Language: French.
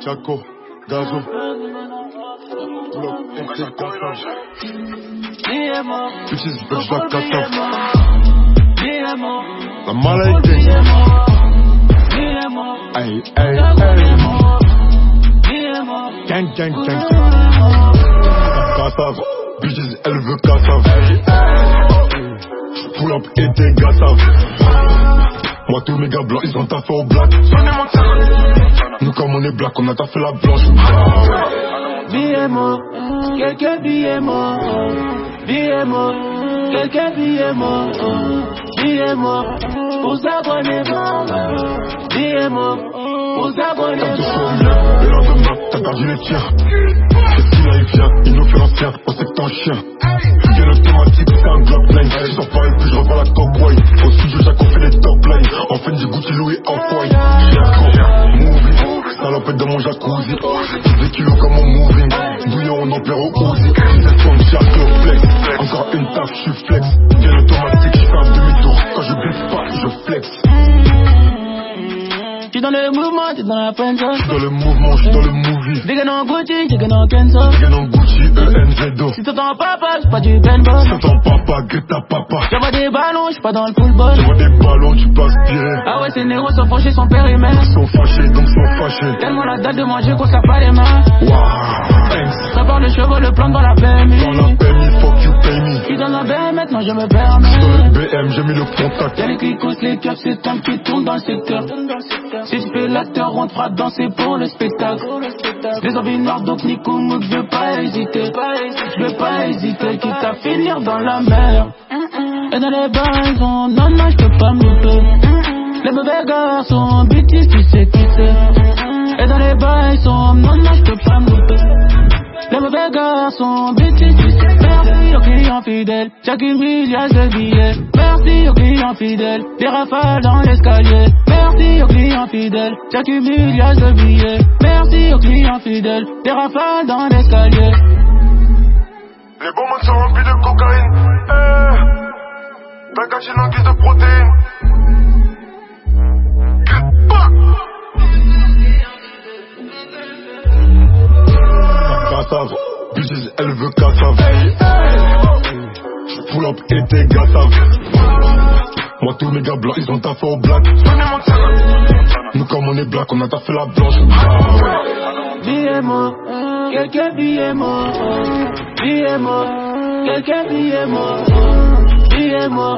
Chaco, Gazo, Block, Bitches, bitch, la cata. La mala idée. Ay, ay, ay. Gang, gang, gang. Cassave, bitches, elle veut cassave. Pull up et t'es gassave. Moi tous mes gars blancs ils ont taffé au black Nous comme on est black on a taffé la blanche BMO, quelqu'un BMO BMO, quelqu'un BMO, BMO, pour s'abonner-moi Le lendemain t'as perdu les tiens. C'est qui là il vient, il nous fait l'ancien, on sait que t'es un chien. Bien automatique, c'est un Glock 9 Je sors pas et puis je revends la white Au studio fait top lines. En fin du Gucci Louis Movie, salopette dans mon jacuzzi. Des kilos comme moving. Bouillon on opère au Uzi. Le flex. Encore une taf, je suis flex. Bien automatique, je dans le mouvement, t'es dans la peinture J'suis dans le mouvement, j'suis dans le movie. Vegan en Gucci, chicken en Kenzo. Vegan en Gucci, ENZO Si t'entends papa, j'suis pas du Benboy Si t'entends papa, Greta papa. J'envoie des ballons, j'suis pas dans le football. J'envoie des ballons, tu aspirer. Ah ouais, ces négros sont franchis, sont périmètres Ils sont fâchés, donc sont fâchés. Tellement la date de manger qu'on pas les mains. Waouh, Ça part le chevaux, le plan dans la PMI Dans la PMI, J'suis dans la BM, maintenant je me permets. Dans le BM, j'ai mis le contact. Y'a les clicos, les caps, c'est temps qui tourne dans le secteur. Si tu fais l'acteur, on te fera danser pour le spectacle. Les envies noires, donc Nico Mouk, je veux pas hésiter. Je veux pas hésiter, quitte à finir dans la mer. Et dans les ont non, non, je peux pas me louper. Les mauvais garçons, bêtises, tu sais qui c'est. Et dans les sont non, non, je peux pas me louper. Les mauvais garçons, bêtises, tu sais. Merci aux clients fidèles, chaque milliard de billets. Merci aux clients fidèles, des rafales dans l'escalier. Merci aux clients fidèles, chaque milliard de billets. Merci aux clients fidèles, des rafales dans l'escalier. Les bonbons sont remplis de cocaïne eh, T'as gâché en guise de protéines Cassave, bitches, elle veut cassave Et t'es gassave Moi tous mes gars blancs ils ont taffé au black. Nous comme on est black on a taffé la blanche. BMO, quelqu'un BMO, BMO, quelqu'un BMO, BMO,